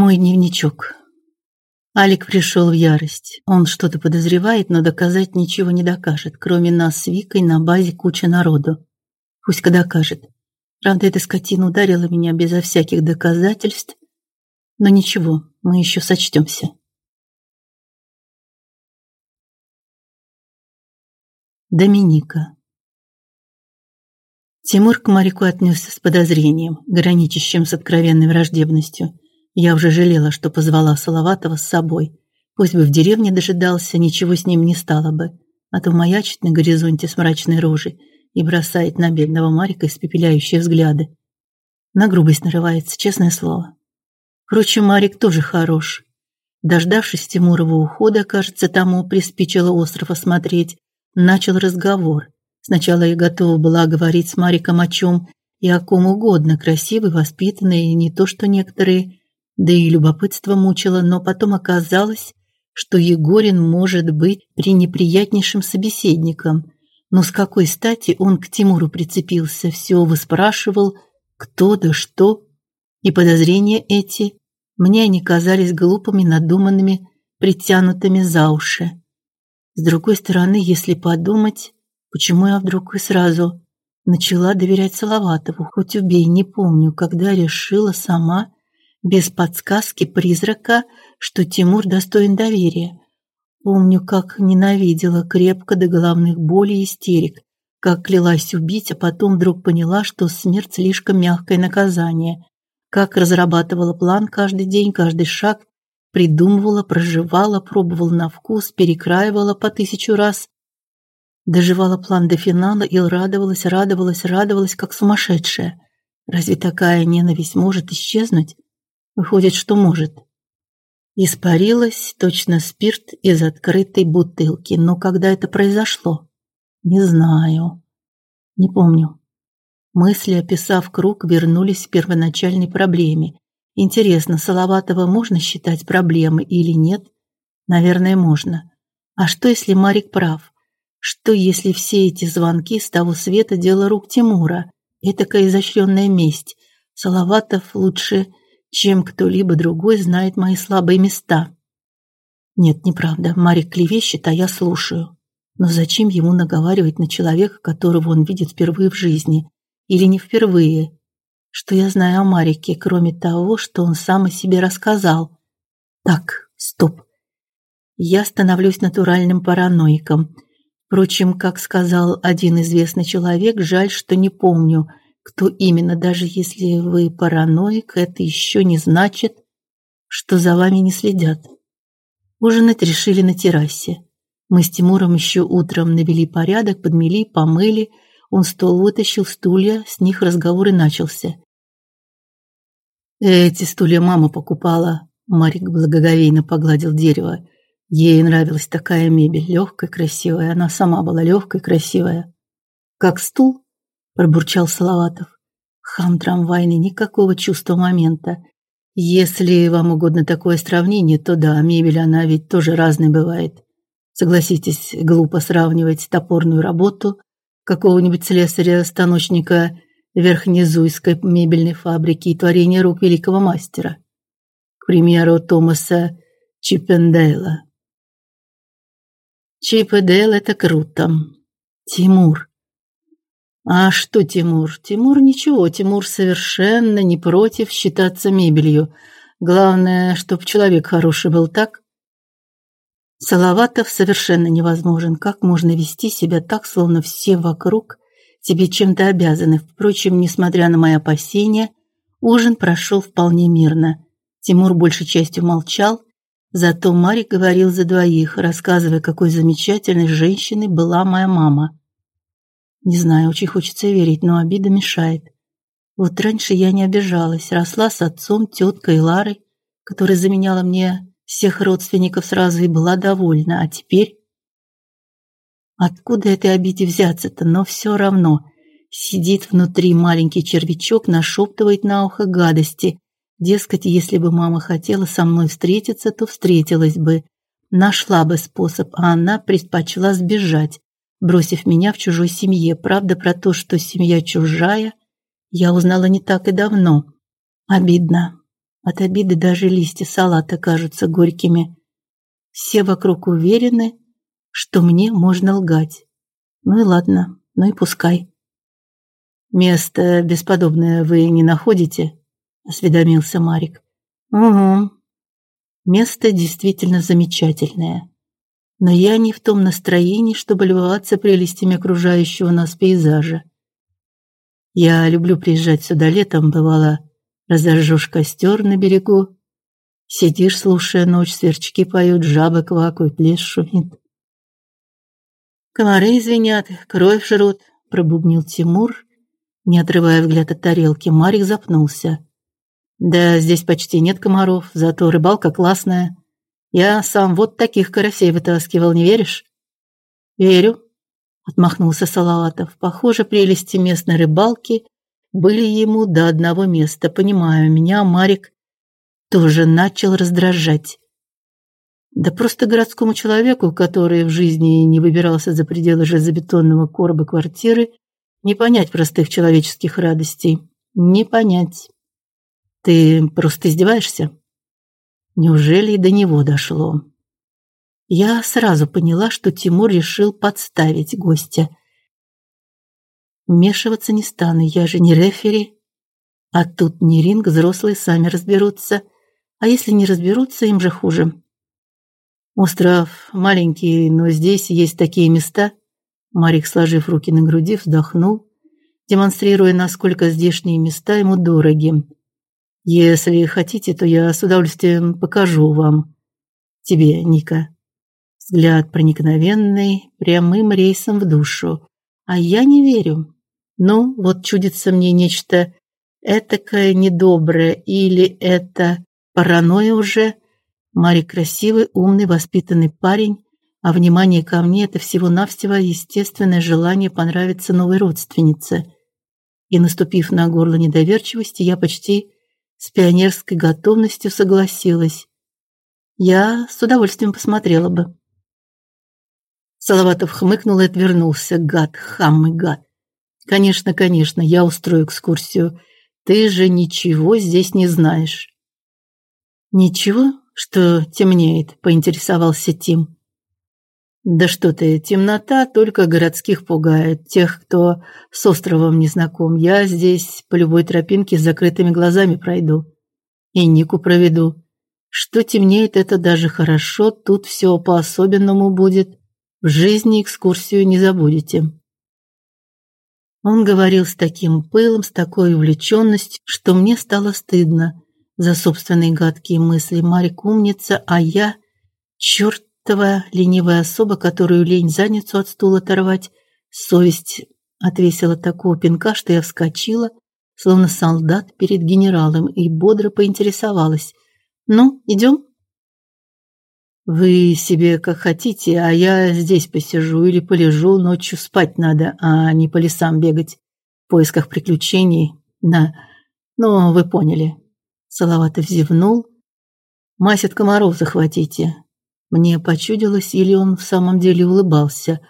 Мой дневничок. Алик пришел в ярость. Он что-то подозревает, но доказать ничего не докажет. Кроме нас с Викой на базе куча народу. Пусть-ка докажет. Правда, эта скотина ударила меня безо всяких доказательств. Но ничего, мы еще сочтемся. Доминика. Тимур к Марику отнесся с подозрением, граничащим с откровенной враждебностью. Я уже жалела, что позвала Салаватова с собой. Пусть бы в деревне дожидался, ничего с ним не стало бы. А то маячит на горизонте с мрачной рожей и бросает на бедного Марика испепеляющие взгляды. На грубость нарывается, честное слово. Впрочем, Марик тоже хорош. Дождавшись Тимурова ухода, кажется, тому приспичило остров осмотреть, начал разговор. Сначала я готова была говорить с Мариком о чем и о ком угодно, красивый, воспитанный, и не то что некоторые да и любопытство мучило, но потом оказалось, что Егорин может быть пренеприятнейшим собеседником. Но с какой стати он к Тимуру прицепился, все выспрашивал, кто да что, и подозрения эти мне они казались глупыми, надуманными, притянутыми за уши. С другой стороны, если подумать, почему я вдруг и сразу начала доверять Салаватову, хоть убей, не помню, когда решила сама без подсказки призрака, что Тимур достоин доверия. Помню, как ненавидела крепко до головных болей и истерик, как клялась убить, а потом вдруг поняла, что смерть слишком мягкое наказание, как разрабатывала план каждый день, каждый шаг, придумывала, проживала, пробовала на вкус, перекраивала по тысячу раз, доживала план до финала и радовалась, радовалась, радовалась, как сумасшедшая. Разве такая ненависть может исчезнуть? Выходит, что может. Испарилась точно спирт из открытой бутылки. Но когда это произошло? Не знаю. Не помню. Мысли, описав круг, вернулись к первоначальной проблеме. Интересно, Салаватова можно считать проблемой или нет? Наверное, можно. А что, если Марик прав? Что, если все эти звонки с того света дело рук Тимура? Этакая изощренная месть. Салаватов лучше чем кто-либо другой знает мои слабые места. Нет, неправда. Марик клевещет, а я слушаю. Но зачем ему наговаривать на человека, которого он видит впервые в жизни? Или не впервые? Что я знаю о Марике, кроме того, что он сам о себе рассказал? Так, стоп. Я становлюсь натуральным параноиком. Впрочем, как сказал один известный человек, жаль, что не помню – кто именно, даже если вы параноик, это еще не значит, что за вами не следят. Ужинать решили на террасе. Мы с Тимуром еще утром навели порядок, подмели, помыли. Он стол вытащил, стулья, с них разговор и начался. Эти стулья мама покупала. Марик благоговейно погладил дерево. Ей нравилась такая мебель, легкая, красивая. Она сама была легкая, красивая. Как стул, пробурчал Салаватов. Хам трамвайный, никакого чувства момента. Если вам угодно такое сравнение, то да, мебель она ведь тоже разной бывает. Согласитесь, глупо сравнивать топорную работу какого-нибудь слесаря-станочника Верхнезуйской мебельной фабрики и творение рук великого мастера. К примеру, Томаса Чиппендейла. Чиппендейл это круто. Тимур, а что Тимур? Тимур ничего, Тимур совершенно не против считаться мебелью. Главное, чтоб человек хороший был, так? Салаватов совершенно невозможен. Как можно вести себя так, словно все вокруг тебе чем-то обязаны? Впрочем, несмотря на мои опасения, ужин прошел вполне мирно. Тимур большей частью молчал, зато Марик говорил за двоих, рассказывая, какой замечательной женщиной была моя мама. Не знаю, очень хочется верить, но обида мешает. Вот раньше я не обижалась, росла с отцом, теткой и Ларой, которая заменяла мне всех родственников сразу и была довольна, а теперь? Откуда этой обиде взяться-то, но все равно. Сидит внутри маленький червячок, нашептывает на ухо гадости. Дескать, если бы мама хотела со мной встретиться, то встретилась бы, нашла бы способ, а она предпочла сбежать бросив меня в чужой семье. Правда про то, что семья чужая, я узнала не так и давно. Обидно. От обиды даже листья салата кажутся горькими. Все вокруг уверены, что мне можно лгать. Ну и ладно, ну и пускай. Место бесподобное вы не находите? осведомился Марик. Угу. Место действительно замечательное. Но я не в том настроении, чтобы любоваться прелестями окружающего нас пейзажа. Я люблю приезжать сюда летом, бывало, разожжешь костер на берегу, сидишь, слушая ночь, сверчки поют, жабы квакают, лес шумит. Комары звенят, кровь жрут, пробубнил Тимур, не отрывая взгляд от тарелки. Марик запнулся. Да, здесь почти нет комаров, зато рыбалка классная. Я сам вот таких карасей вытаскивал, не веришь? Верю, отмахнулся Салаватов. Похоже, прелести местной рыбалки были ему до одного места. Понимаю, меня Марик тоже начал раздражать. Да просто городскому человеку, который в жизни не выбирался за пределы железобетонного короба квартиры, не понять простых человеческих радостей. Не понять. Ты просто издеваешься? Неужели и до него дошло? Я сразу поняла, что Тимур решил подставить гостя. Вмешиваться не стану, я же не рефери. А тут не ринг, взрослые сами разберутся. А если не разберутся, им же хуже. Остров маленький, но здесь есть такие места. Марик, сложив руки на груди, вздохнул, демонстрируя, насколько здешние места ему дороги. Если хотите, то я с удовольствием покажу вам. Тебе, Ника. Взгляд проникновенный, прямым рейсом в душу. А я не верю. Ну, вот чудится мне нечто этакое недоброе или это паранойя уже. Мари красивый, умный, воспитанный парень, а внимание ко мне это всего-навсего естественное желание понравиться новой родственнице. И наступив на горло недоверчивости, я почти с пионерской готовностью согласилась. Я с удовольствием посмотрела бы. Салаватов хмыкнул и отвернулся. Гад, хам и гад. Конечно, конечно, я устрою экскурсию. Ты же ничего здесь не знаешь. Ничего, что темнеет, поинтересовался Тим. Да что ты, темнота только городских пугает, тех, кто с островом не знаком. Я здесь по любой тропинке с закрытыми глазами пройду и Нику проведу. Что темнеет это даже хорошо, тут все по-особенному будет. В жизни экскурсию не забудете. Он говорил с таким пылом, с такой увлеченностью, что мне стало стыдно за собственные гадкие мысли. Марик умница, а я черт чертова ленивая особа, которую лень задницу от стула оторвать. Совесть отвесила такого пинка, что я вскочила, словно солдат перед генералом, и бодро поинтересовалась: "Ну, идем? Вы себе как хотите, а я здесь посижу или полежу, ночью спать надо, а не по лесам бегать в поисках приключений. На, ну, вы поняли". Салаватов зевнул. Мазь от комаров захватите. Мне почудилось, или он в самом деле улыбался.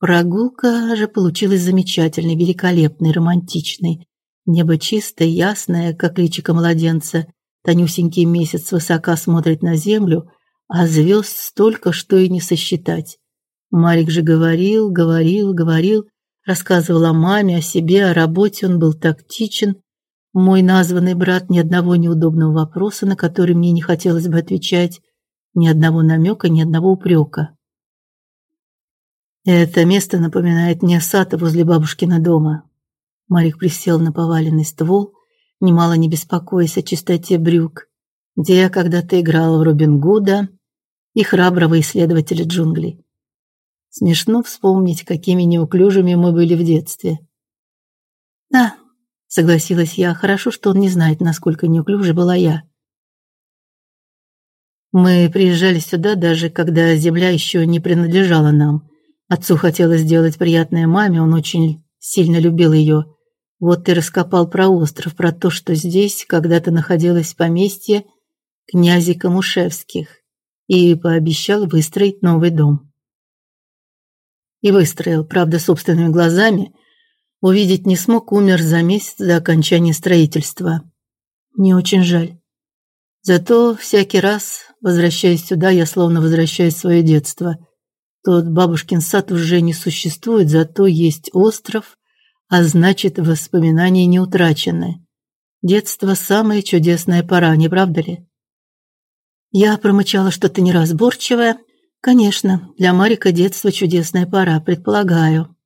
Прогулка же получилась замечательной, великолепной, романтичной. Небо чистое, ясное, как личико младенца. Тонюсенький месяц высоко смотрит на землю, а звезд столько, что и не сосчитать. Марик же говорил, говорил, говорил, рассказывал о маме, о себе, о работе, он был тактичен. Мой названный брат ни одного неудобного вопроса, на который мне не хотелось бы отвечать, ни одного намека, ни одного упрека. Это место напоминает мне сад возле бабушкина дома. Марик присел на поваленный ствол, немало не беспокоясь о чистоте брюк, где я когда-то играл в Робин Гуда и храброго исследователя джунглей. Смешно вспомнить, какими неуклюжими мы были в детстве. Да, согласилась я. Хорошо, что он не знает, насколько неуклюжей была я. Мы приезжали сюда даже когда земля еще не принадлежала нам. Отцу хотелось сделать приятное маме, он очень сильно любил ее. Вот ты раскопал про остров, про то, что здесь когда-то находилось поместье князей Камушевских, и пообещал выстроить новый дом. И выстроил, правда, собственными глазами. Увидеть не смог, умер за месяц до окончания строительства. Мне очень жаль. Зато всякий раз, возвращаясь сюда, я словно возвращаюсь в свое детство. Тот бабушкин сад уже не существует, зато есть остров, а значит, воспоминания не утрачены. Детство самая чудесная пора, не правда ли? Я промычала что-то неразборчивое. Конечно, для Марика детство чудесная пора, предполагаю.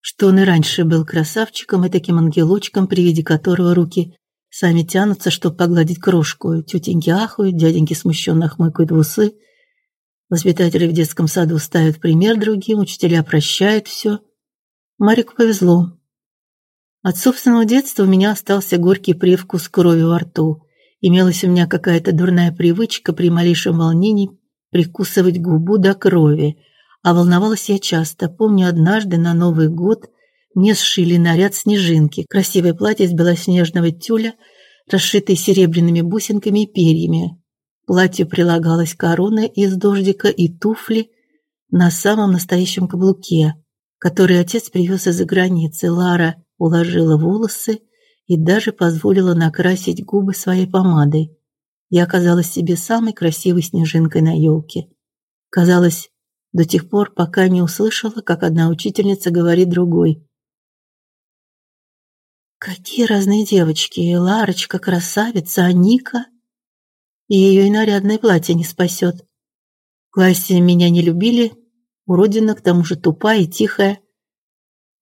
Что он и раньше был красавчиком и таким ангелочком, при виде которого руки сами тянутся, чтобы погладить крошку. Тетеньки ахают, дяденьки смущенно хмыкают в усы. Воспитатели в детском саду ставят пример другим, учителя прощают все. Марику повезло. От собственного детства у меня остался горький привкус крови во рту. Имелась у меня какая-то дурная привычка при малейшем волнении прикусывать губу до крови, а волновалась я часто. Помню, однажды на Новый год мне сшили наряд снежинки, красивое платье из белоснежного тюля, расшитое серебряными бусинками и перьями. К платью прилагалась корона из дождика и туфли на самом настоящем каблуке, который отец привез из-за границы. Лара уложила волосы и даже позволила накрасить губы своей помадой. Я оказалась себе самой красивой снежинкой на елке. Казалось, до тех пор, пока не услышала, как одна учительница говорит другой: Какие разные девочки. Ларочка красавица, а Ника и ее и нарядное платье не спасет. В классе меня не любили, уродина, к тому же тупая и тихая.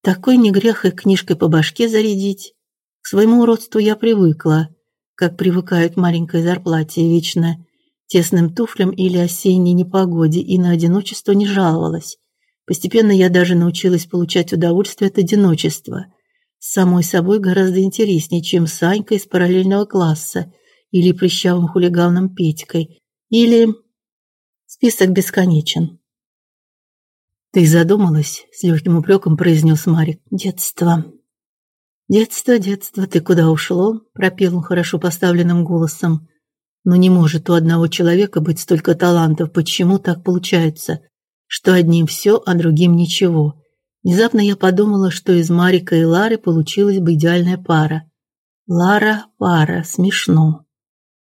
Такой не грех и книжкой по башке зарядить. К своему уродству я привыкла, как привыкают к маленькой зарплате, вечно тесным туфлям или осенней непогоде, и на одиночество не жаловалась. Постепенно я даже научилась получать удовольствие от одиночества. Самой собой гораздо интереснее, чем с Анькой из параллельного класса или прыщавым хулиганом Петькой, или список бесконечен. Ты задумалась, с легким упреком произнес Марик. Детство. Детство, детство, ты куда ушло? пропел он хорошо поставленным голосом. Но не может у одного человека быть столько талантов. Почему так получается, что одним все, а другим ничего? Внезапно я подумала, что из Марика и Лары получилась бы идеальная пара. Лара пара, смешно.